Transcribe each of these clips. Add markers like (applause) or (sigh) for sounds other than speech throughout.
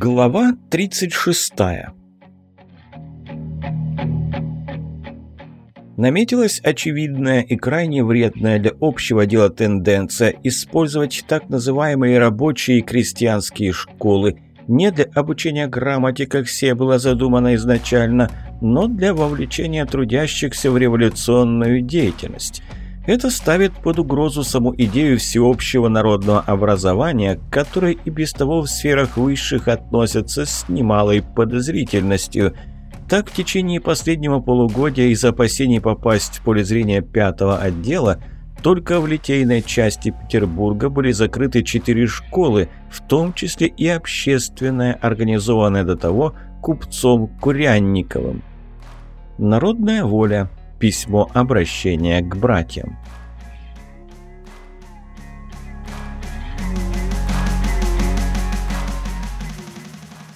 Глава 36 Наметилась очевидная и крайне вредная для общего дела тенденция использовать так называемые рабочие и крестьянские школы. Не для обучения грамоте, как все было задумано изначально, но для вовлечения трудящихся в революционную деятельность. Это ставит под угрозу саму идею всеобщего народного образования, к и без того в сферах высших относятся с немалой подозрительностью – так, в течение последнего полугодия из опасений попасть в поле зрения пятого отдела только в литейной части Петербурга были закрыты четыре школы, в том числе и общественная, организованная до того купцом Курянниковым. Народная воля. Письмо обращения к братьям.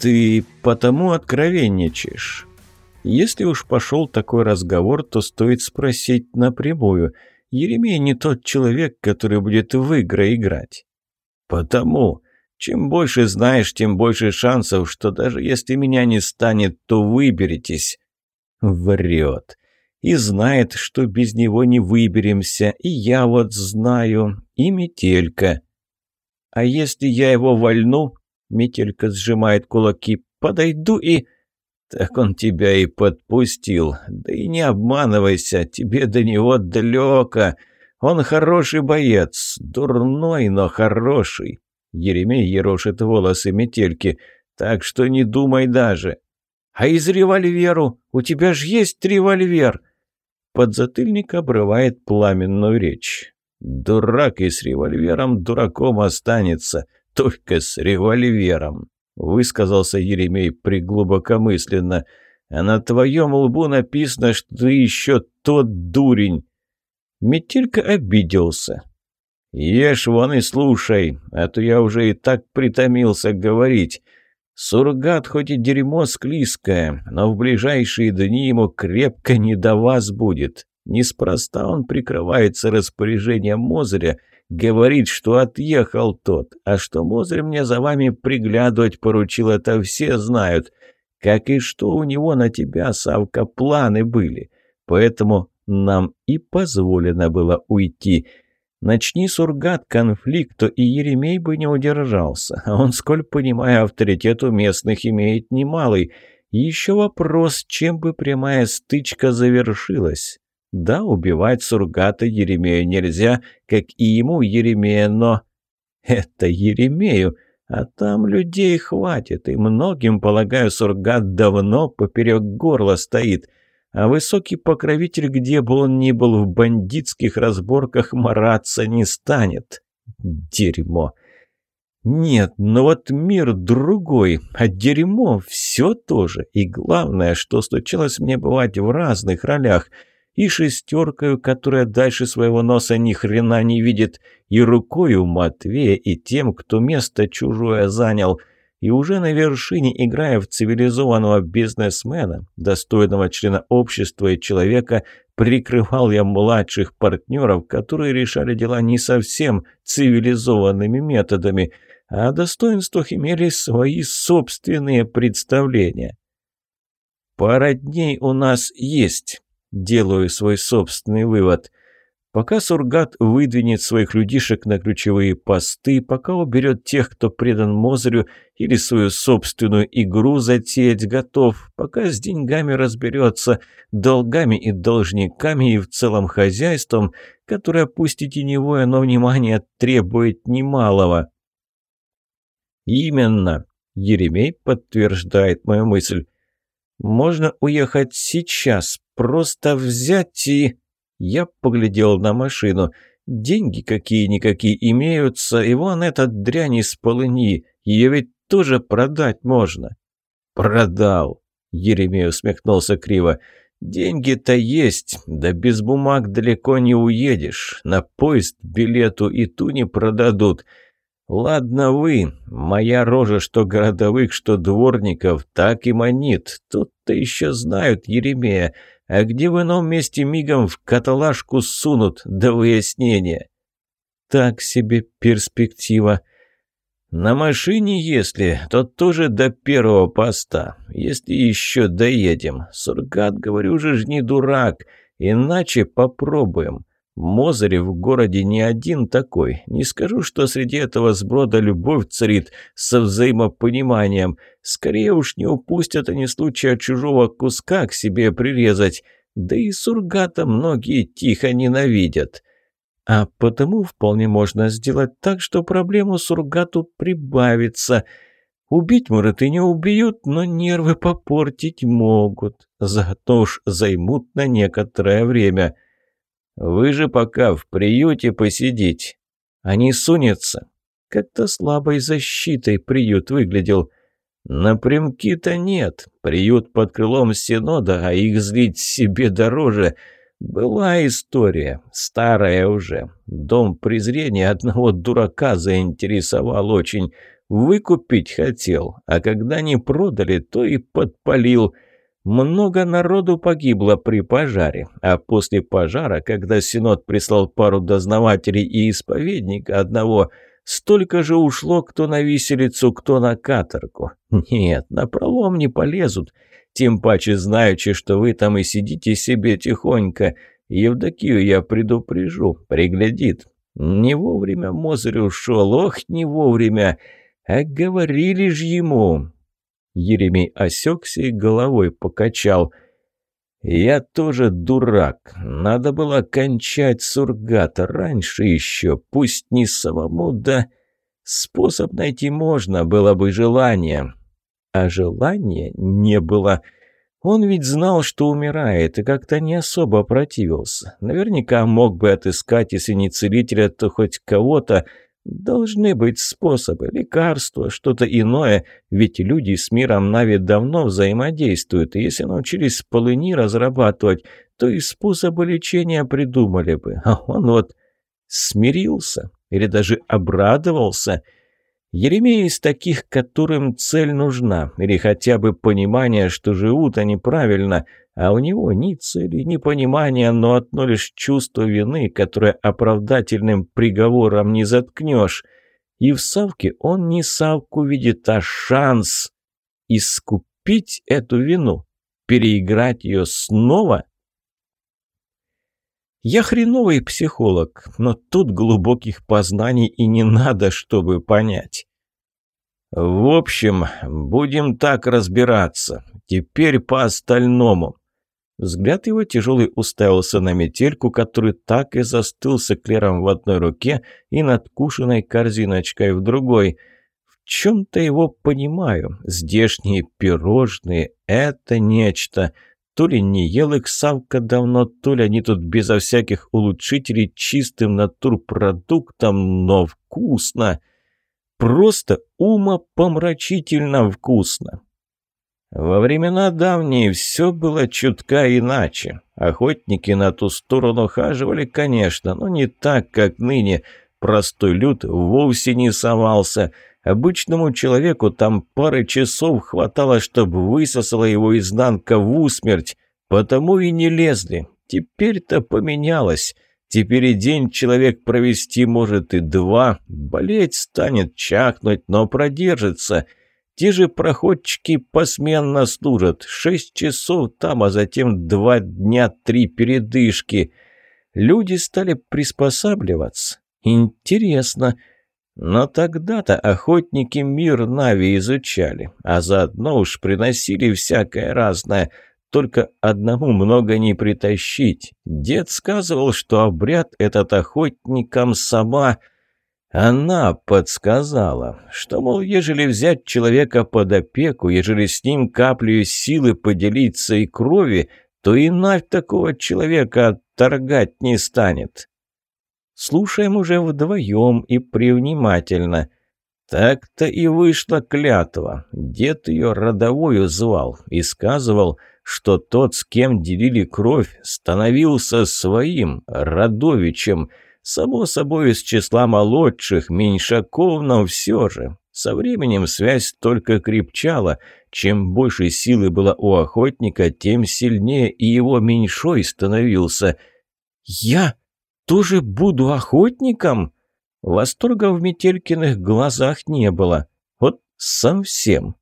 «Ты потому откровенничаешь. Если уж пошел такой разговор, то стоит спросить напрямую. Еремей не тот человек, который будет в игры играть. Потому, чем больше знаешь, тем больше шансов, что даже если меня не станет, то выберетесь. Врет. И знает, что без него не выберемся. И я вот знаю. И Метелька. А если я его вольну? Метелька сжимает кулаки. Подойду и... Так он тебя и подпустил. Да и не обманывайся, тебе до него далеко. Он хороший боец, дурной, но хороший. Еремей ерошит волосы метельки, так что не думай даже. А из револьверу? У тебя ж есть револьвер. Подзатыльник обрывает пламенную речь. Дурак и с револьвером дураком останется, только с револьвером. — высказался Еремей приглубокомысленно. «А на твоем лбу написано, что ты еще тот дурень!» Метелька обиделся. «Ешь вон и слушай, а то я уже и так притомился говорить. Сургат хоть и дерьмо склизкое, но в ближайшие дни ему крепко не до вас будет. Неспроста он прикрывается распоряжением Мозыря, Говорит, что отъехал тот, а что Мозырь мне за вами приглядывать поручил, это все знают. Как и что у него на тебя, Савка, планы были. Поэтому нам и позволено было уйти. Начни сургат конфликт, то и Еремей бы не удержался. А (laughs) он, сколь понимаю, авторитет у местных имеет немалый. Еще вопрос, чем бы прямая стычка завершилась. Да, убивать Сургата Еремею нельзя, как и ему Еремея, но... Это Еремею, а там людей хватит, и многим, полагаю, Сургат давно поперек горла стоит. А высокий покровитель, где бы он ни был, в бандитских разборках мараться не станет. Дерьмо. Нет, но вот мир другой, а дерьмо все тоже. И главное, что случалось мне бывать в разных ролях – и шестеркою, которая дальше своего носа ни хрена не видит, и рукою Матвея, и тем, кто место чужое занял. И уже на вершине, играя в цивилизованного бизнесмена, достойного члена общества и человека, прикрывал я младших партнеров, которые решали дела не совсем цивилизованными методами, а о достоинствах имели свои собственные представления. «Пара дней у нас есть», делаю свой собственный вывод. Пока Сургат выдвинет своих людишек на ключевые посты, пока уберет тех, кто предан Мозырю или свою собственную игру затеять готов, пока с деньгами разберется, долгами и должниками и в целом хозяйством, которое пусть и теневое, но внимание требует немалого. «Именно», — Еремей подтверждает мою мысль. «Можно уехать сейчас, Просто взять и... Я поглядел на машину. Деньги какие-никакие имеются, и вон этот дрянь из полыни. Ее ведь тоже продать можно. Продал. Еремей усмехнулся криво. «Деньги-то есть, да без бумаг далеко не уедешь. На поезд билету и ту не продадут. Ладно вы, моя рожа, что городовых, что дворников, так и манит. Тут-то еще знают Еремея а где в ином месте мигом в каталажку сунут до выяснения. Так себе перспектива. На машине, если, то тоже до первого поста. Если еще доедем. Сургат, говорю же, ж не дурак. Иначе попробуем. Мозырев в городе не один такой. Не скажу, что среди этого сброда любовь царит со взаимопониманием. Скорее уж не упустят они случая чужого куска к себе прирезать. Да и Сургата многие тихо ненавидят. А потому вполне можно сделать так, что проблему Сургату прибавится. Убить, может, и не убьют, но нервы попортить могут. Зато уж займут на некоторое время. Вы же пока в приюте посидите. Они сунется. Как-то слабой защитой приют выглядел. Напрямки-то нет. Приют под крылом Синода, а их злить себе дороже — была история, старая уже. Дом презрения одного дурака заинтересовал очень. Выкупить хотел, а когда не продали, то и подпалил. Много народу погибло при пожаре, а после пожара, когда Синод прислал пару дознавателей и исповедника одного, столько же ушло кто на виселицу, кто на каторгу. Нет, на пролом не полезут. Тем паче знаючи, что вы там и сидите себе тихонько. Евдокию я предупрежу, приглядит. Не вовремя Мозырь ушел, ох, не вовремя. А говорили ж ему. Еремей осекся и головой покачал. «Я тоже дурак. Надо было кончать Сургата раньше еще, пусть не самому, да... Способ найти можно, было бы желание а желания не было. Он ведь знал, что умирает, и как-то не особо противился. Наверняка мог бы отыскать, если не целителя, то хоть кого-то. Должны быть способы, лекарства, что-то иное, ведь люди с миром Нави давно взаимодействуют, и если научились полыни разрабатывать, то и способы лечения придумали бы. А он вот смирился или даже обрадовался – Еремей из таких, которым цель нужна, или хотя бы понимание, что живут они правильно, а у него ни цели, ни понимания, но одно лишь чувство вины, которое оправдательным приговором не заткнешь. И в Савке он не Савку видит, а шанс искупить эту вину, переиграть ее снова. Я хреновый психолог, но тут глубоких познаний и не надо, чтобы понять. В общем, будем так разбираться. Теперь по остальному. Взгляд его тяжелый уставился на метельку, который так и застыл с эклером в одной руке и надкушенной корзиночкой в другой. В чем-то его понимаю. Здешние пирожные — это нечто — то ли не ел их Савка давно, то ли они тут безо всяких улучшителей чистым натурпродуктом, но вкусно. Просто умопомрачительно вкусно. Во времена давние все было чутка иначе. Охотники на ту сторону хаживали, конечно, но не так, как ныне. Простой люд вовсе не совался – Обычному человеку там пары часов хватало, чтобы высосала его изнанка в усмерть, потому и не лезли. Теперь-то поменялось. Теперь и день человек провести может и два. Болеть станет, чахнуть, но продержится. Те же проходчики посменно служат. Шесть часов там, а затем два дня три передышки. Люди стали приспосабливаться. Интересно, но тогда-то охотники мир Нави изучали, а заодно уж приносили всякое разное. Только одному много не притащить. Дед сказывал, что обряд этот охотникам сама... Она подсказала, что, мол, ежели взять человека под опеку, ежели с ним каплю силы поделиться и крови, то и Навь такого человека отторгать не станет. Слушаем уже вдвоем и привнимательно. Так-то и вышла клятва. Дед ее родовую звал и сказывал, что тот, с кем делили кровь, становился своим, родовичем. Само собой, из числа молодших, меньшаков, но все же. Со временем связь только крепчала. Чем больше силы было у охотника, тем сильнее и его меньшой становился. «Я...» тоже буду охотником?» Восторга в Метелькиных глазах не было. Вот совсем.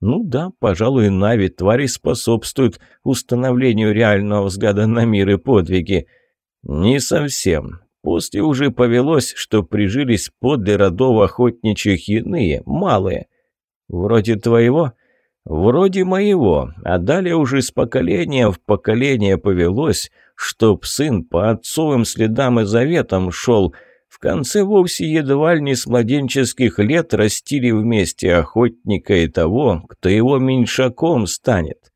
Ну да, пожалуй, Нави твари способствуют установлению реального взгляда на мир и подвиги. Не совсем. После уже повелось, что прижились подле родов охотничьих иные, малые. Вроде твоего? Вроде моего. А далее уже с поколения в поколение повелось, чтоб сын по отцовым следам и заветам шел. В конце вовсе едва ли не с младенческих лет растили вместе охотника и того, кто его меньшаком станет.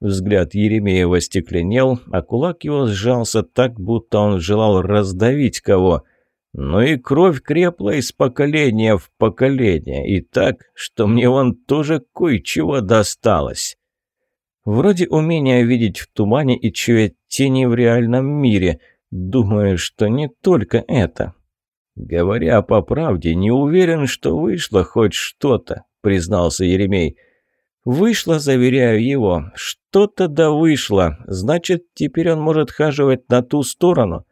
Взгляд Еремеева стекленел, а кулак его сжался так, будто он желал раздавить кого. Но и кровь крепла из поколения в поколение, и так, что мне вон тоже кое-чего досталось. Вроде умения видеть в тумане и чуять тени в реальном мире. Думаю, что не только это. Говоря по правде, не уверен, что вышло хоть что-то, признался Еремей. Вышло, заверяю его. Что-то да вышло. Значит, теперь он может хаживать на ту сторону.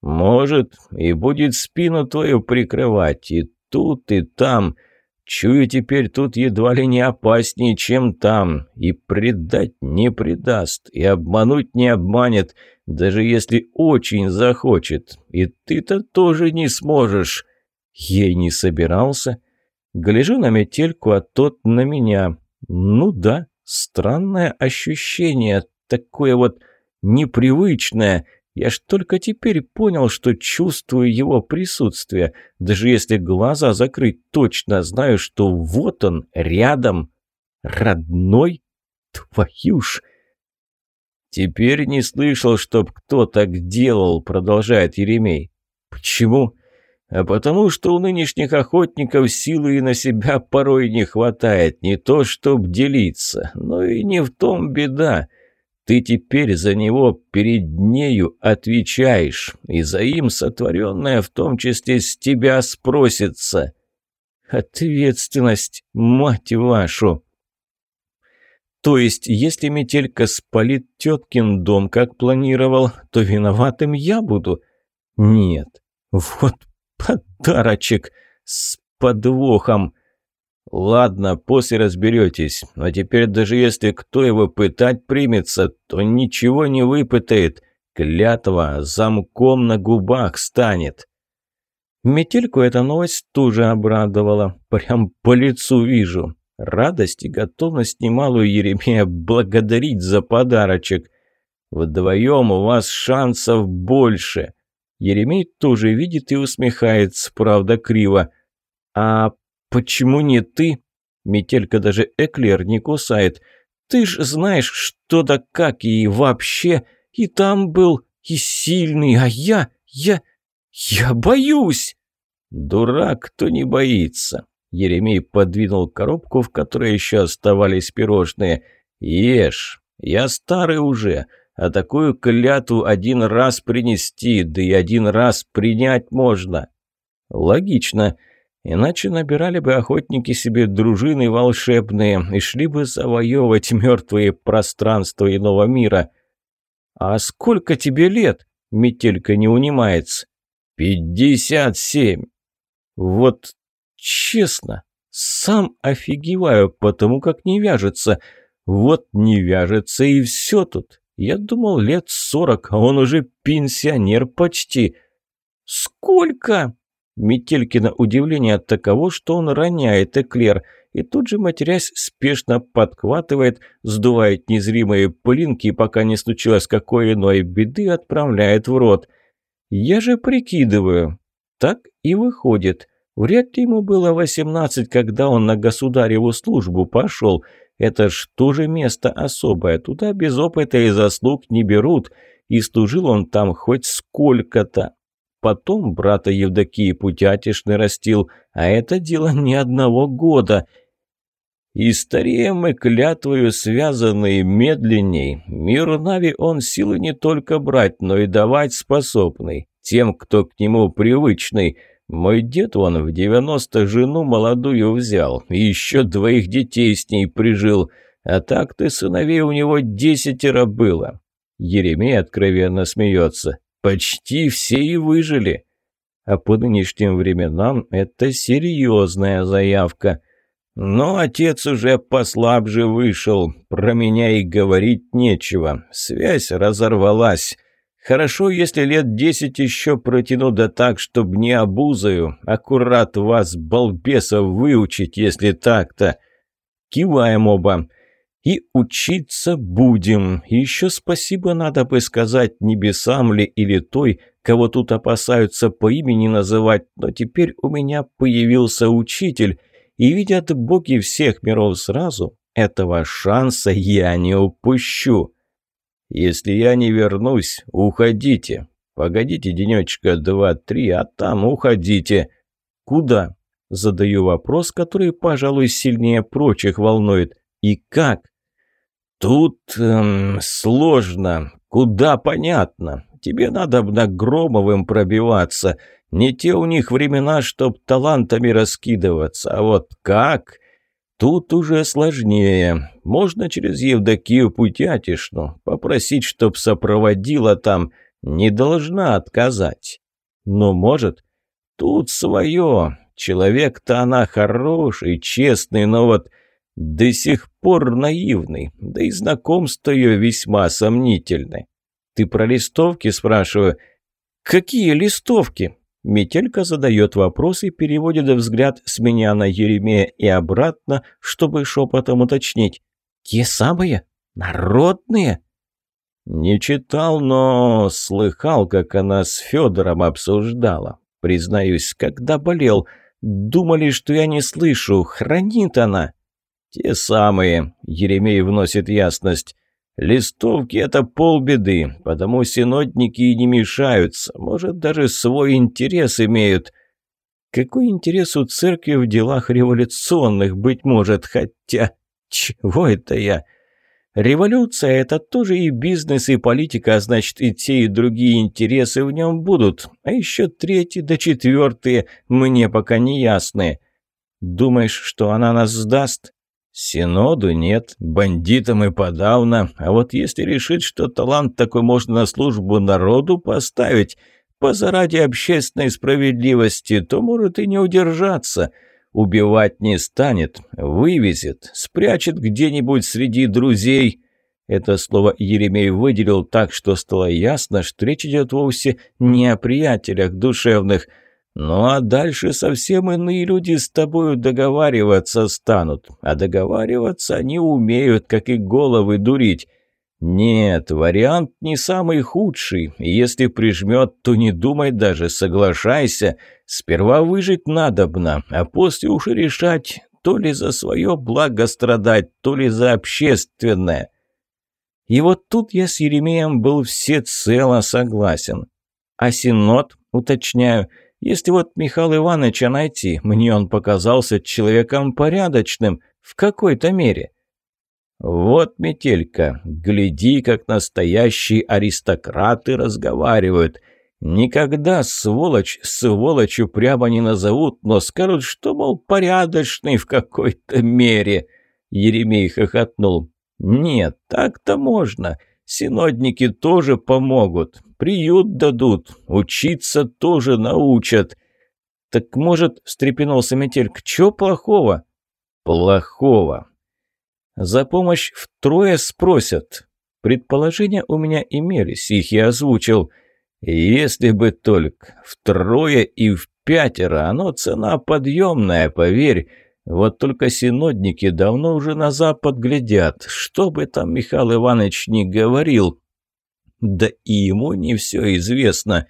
Может, и будет спину твою прикрывать. И тут, и там. Чую, теперь тут едва ли не опаснее, чем там. И предать не предаст, и обмануть не обманет, даже если очень захочет. И ты-то тоже не сможешь. Ей не собирался. Гляжу на метельку, а тот на меня. Ну да, странное ощущение, такое вот непривычное. Я ж только теперь понял, что чувствую его присутствие. Даже если глаза закрыть, точно знаю, что вот он, рядом. Родной? Твою! Теперь не слышал, чтоб кто так делал, продолжает Еремей. Почему? А потому что у нынешних охотников силы и на себя порой не хватает, не то чтоб делиться, но и не в том беда. Ты теперь за него перед нею отвечаешь, и за им сотворенное в том числе с тебя спросится. Ответственность, мать вашу! То есть, если метелька спалит теткин дом, как планировал, то виноватым я буду? Нет, вот Подарочек с подвохом. Ладно, после разберетесь. Но теперь даже если кто его пытать примется, то ничего не выпытает. Клятва замком на губах станет. Метельку эта новость тоже обрадовала. Прям по лицу вижу. Радость и готовность немалую Еремея благодарить за подарочек. Вдвоем у вас шансов больше. Еремей тоже видит и усмехается, правда, криво. «А почему не ты?» Метелька даже эклер не кусает. «Ты ж знаешь, что да как и вообще. И там был, и сильный, а я, я, я боюсь!» «Дурак, кто не боится!» Еремей подвинул коробку, в которой еще оставались пирожные. «Ешь, я старый уже, а такую клятву один раз принести, да и один раз принять можно. Логично. Иначе набирали бы охотники себе дружины волшебные и шли бы завоевывать мертвые пространства иного мира. «А сколько тебе лет?» — Метелька не унимается. «Пятьдесят семь». «Вот честно, сам офигеваю, потому как не вяжется. Вот не вяжется и все тут. Я думал, лет сорок, а он уже пенсионер почти. Сколько? Метелькино удивление от таково, что он роняет эклер, и тут же, матерясь, спешно подхватывает, сдувает незримые пылинки, пока не случилось какой иной беды, отправляет в рот. Я же прикидываю. Так и выходит. Вряд ли ему было восемнадцать, когда он на государеву службу пошел – это ж тоже место особое, туда без опыта и заслуг не берут, и служил он там хоть сколько-то. Потом брата Евдокии Путятишны растил, а это дело не одного года. И старее мы клятвою связанные медленней, мир Нави он силы не только брать, но и давать способный, тем, кто к нему привычный – мой дед вон в девяносто жену молодую взял, и еще двоих детей с ней прижил, а так ты сыновей у него десятеро было. Еремей откровенно смеется. Почти все и выжили. а по нынешним временам это серьезная заявка. Но отец уже послабже вышел, про меня и говорить нечего, связь разорвалась. Хорошо, если лет десять еще протяну да так, чтоб не обузаю, аккурат вас, балбесов, выучить, если так-то. Киваем оба. И учиться будем. еще спасибо надо бы сказать небесам ли или той, кого тут опасаются по имени называть, но теперь у меня появился учитель, и видят боги всех миров сразу, этого шанса я не упущу. Если я не вернусь, уходите. Погодите денечка два-три, а там уходите. Куда? Задаю вопрос, который, пожалуй, сильнее прочих волнует. И как? Тут эм, сложно. Куда понятно. Тебе надо на Громовым пробиваться. Не те у них времена, чтоб талантами раскидываться. А вот как? Тут уже сложнее. Можно через Евдокию Путятишну попросить, чтоб сопроводила там. Не должна отказать. Но может. Тут свое. Человек-то она хороший, честный, но вот до сих пор наивный. Да и знакомство ее весьма сомнительное. «Ты про листовки?» – спрашиваю. «Какие листовки?» Метелька задает вопрос и переводит взгляд с меня на Еремея и обратно, чтобы шепотом уточнить. «Те самые? Народные?» «Не читал, но слыхал, как она с Федором обсуждала. Признаюсь, когда болел, думали, что я не слышу. Хранит она». «Те самые», — Еремей вносит ясность. Листовки — это полбеды, потому синодники и не мешаются, может, даже свой интерес имеют. Какой интерес у церкви в делах революционных, быть может, хотя... Чего это я? Революция — это тоже и бизнес, и политика, а значит, и те, и другие интересы в нем будут, а еще третьи да четвертые мне пока не ясны. Думаешь, что она нас сдаст? Синоду нет, бандитам и подавно. А вот если решить, что талант такой можно на службу народу поставить, позаради общественной справедливости, то может и не удержаться. Убивать не станет, вывезет, спрячет где-нибудь среди друзей. Это слово Еремей выделил так, что стало ясно, что речь идет вовсе не о приятелях душевных – ну а дальше совсем иные люди с тобою договариваться станут. А договариваться они умеют, как и головы дурить. Нет, вариант не самый худший. Если прижмет, то не думай даже, соглашайся. Сперва выжить надобно, а после уж решать, то ли за свое благо страдать, то ли за общественное. И вот тут я с Еремеем был всецело согласен. А Синод, уточняю, — если вот Михаила Ивановича найти, мне он показался человеком порядочным, в какой-то мере. Вот, Метелька, гляди, как настоящие аристократы разговаривают. Никогда сволочь сволочью прямо не назовут, но скажут, что, мол, порядочный в какой-то мере. Еремей хохотнул. Нет, так-то можно. Синодники тоже помогут приют дадут, учиться тоже научат. Так может, встрепенулся Метельк, чё плохого? Плохого. За помощь втрое спросят. Предположения у меня имелись, их я озвучил. Если бы только втрое и в пятеро, оно цена подъемная, поверь. Вот только синодники давно уже на запад глядят. Что бы там Михаил Иванович ни говорил, да и ему не все известно.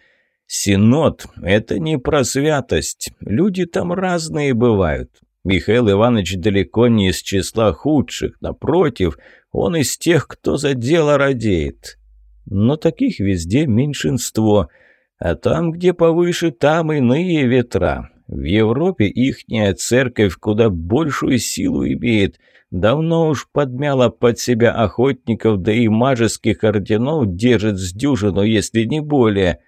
Синод – это не про святость. Люди там разные бывают. Михаил Иванович далеко не из числа худших. Напротив, он из тех, кто за дело радеет. Но таких везде меньшинство. А там, где повыше, там иные ветра. В Европе ихняя церковь куда большую силу имеет – Давно уж подмяла под себя охотников, да и мажеских орденов держит с дюжину, если не более.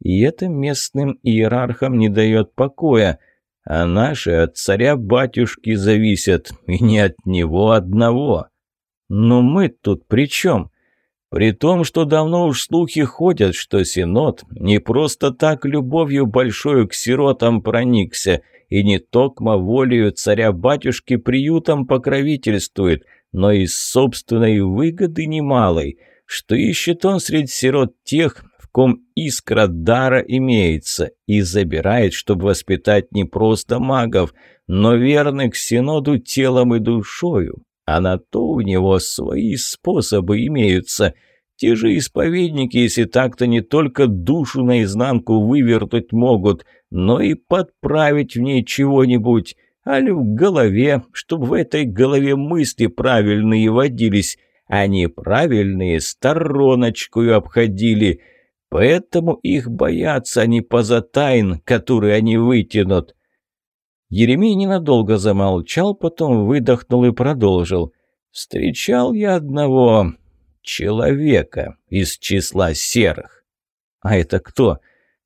И это местным иерархам не дает покоя. А наши от царя-батюшки зависят, и не от него одного. Но мы тут при чем? При том, что давно уж слухи ходят, что Синод не просто так любовью большою к сиротам проникся, и не токмо волею царя-батюшки приютом покровительствует, но и собственной выгоды немалой, что ищет он среди сирот тех, в ком искра дара имеется, и забирает, чтобы воспитать не просто магов, но верных Синоду телом и душою, а на то у него свои способы имеются. Те же исповедники, если так-то не только душу наизнанку вывертать могут, но и подправить в ней чего-нибудь, али в голове, чтобы в этой голове мысли правильные водились, а неправильные стороночкою обходили. Поэтому их боятся они поза тайн, которые они вытянут. Еремей ненадолго замолчал, потом выдохнул и продолжил. «Встречал я одного человека из числа серых». «А это кто?»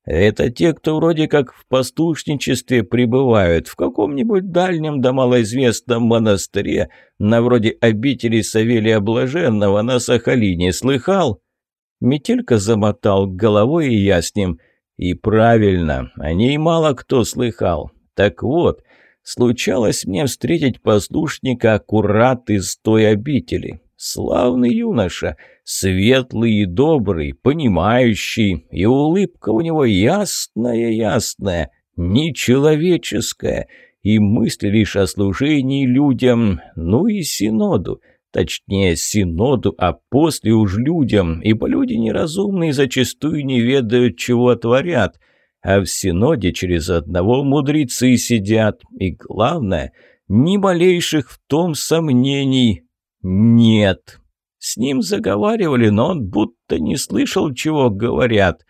«Это те, кто вроде как в пастушничестве пребывают, в каком-нибудь дальнем да малоизвестном монастыре, на вроде обители Савелия Блаженного на Сахалине. Слыхал?» Метелька замотал головой, и я с ним. «И правильно, о ней мало кто слыхал. Так вот, случалось мне встретить послушника аккурат из той обители. Славный юноша, светлый и добрый, понимающий, и улыбка у него ясная-ясная, нечеловеческая, и мысли лишь о служении людям, ну и синоду, точнее синоду, а после уж людям, ибо люди неразумные зачастую не ведают, чего творят, а в Синоде через одного мудрецы сидят, и главное, ни малейших в том сомнений нет. С ним заговаривали, но он будто не слышал, чего говорят.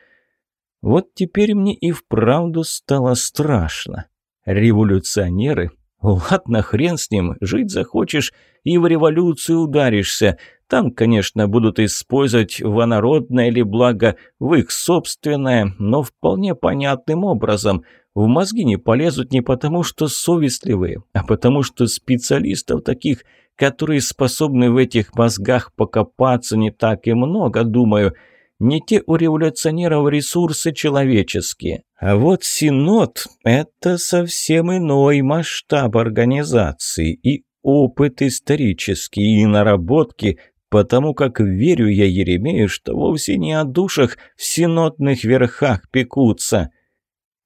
Вот теперь мне и вправду стало страшно. Революционеры? Ладно, хрен с ним, жить захочешь и в революцию ударишься. Там, конечно, будут использовать во народное или благо, в их собственное, но вполне понятным образом. В мозги не полезут не потому, что совестливые, а потому, что специалистов таких, которые способны в этих мозгах покопаться, не так и много, думаю. Не те у революционеров ресурсы человеческие. А вот Синод – это совсем иной масштаб организации и опыт исторический, и наработки, потому как верю я Еремею, что вовсе не о душах в синодных верхах пекутся.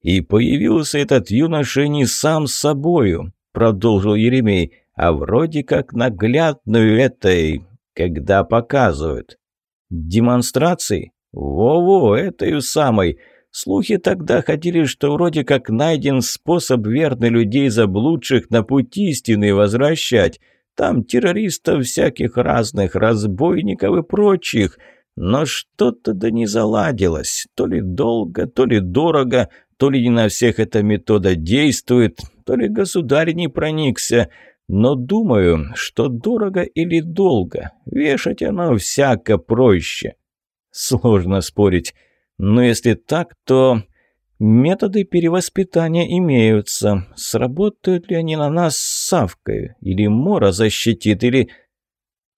И появился этот юноша не сам собою, продолжил Еремей, а вроде как наглядную этой, когда показывают. Демонстрации? Во-во, этой самой. Слухи тогда ходили, что вроде как найден способ верно людей заблудших на путь истины возвращать – там террористов всяких разных, разбойников и прочих. Но что-то да не заладилось. То ли долго, то ли дорого, то ли не на всех эта метода действует, то ли государь не проникся. Но думаю, что дорого или долго. Вешать оно всяко проще. Сложно спорить. Но если так, то Методы перевоспитания имеются. Сработают ли они на нас с Савкой? Или Мора защитит, или...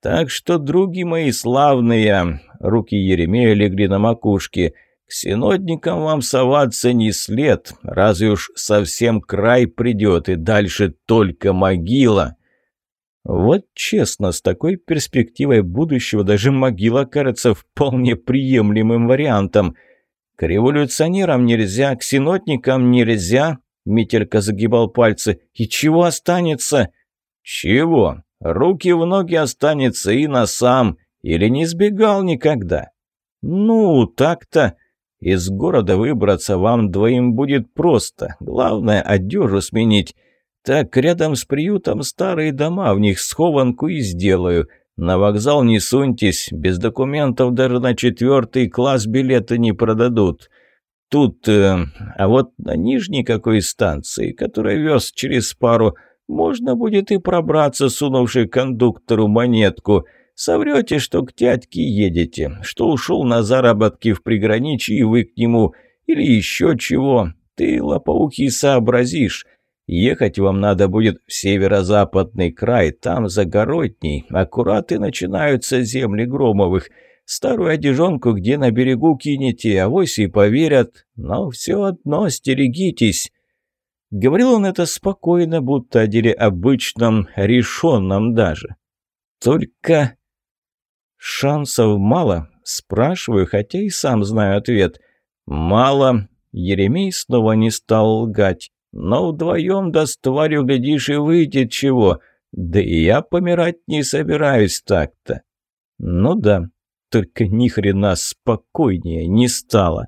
Так что, други мои славные, руки Еремея легли на макушке, к синодникам вам соваться не след, разве уж совсем край придет, и дальше только могила. Вот честно, с такой перспективой будущего даже могила кажется вполне приемлемым вариантом – «К революционерам нельзя, к синотникам нельзя», — Мителька загибал пальцы. «И чего останется?» «Чего? Руки в ноги останется и на сам. Или не сбегал никогда?» «Ну, так-то. Из города выбраться вам двоим будет просто. Главное, одежу сменить. Так рядом с приютом старые дома, в них схованку и сделаю. На вокзал не суньтесь, без документов даже на четвертый класс билеты не продадут. Тут, э, а вот на нижней какой станции, которая вез через пару, можно будет и пробраться, сунувши кондуктору монетку. Соврете, что к дядьке едете, что ушел на заработки в приграничье, и вы к нему, или еще чего. Ты, лопоухий, сообразишь. Ехать вам надо будет в северо-западный край, там загородней, аккурат и начинаются земли Громовых. Старую одежонку где на берегу кинете, авось и поверят. Но все одно стерегитесь». Говорил он это спокойно, будто о деле обычном, решенном даже. Только шансов мало, спрашиваю, хотя и сам знаю ответ. Мало. Еремей снова не стал лгать. Но вдвоем да с тварью, глядишь, и выйдет чего. Да и я помирать не собираюсь так-то. Ну да, только ни хрена спокойнее не стало.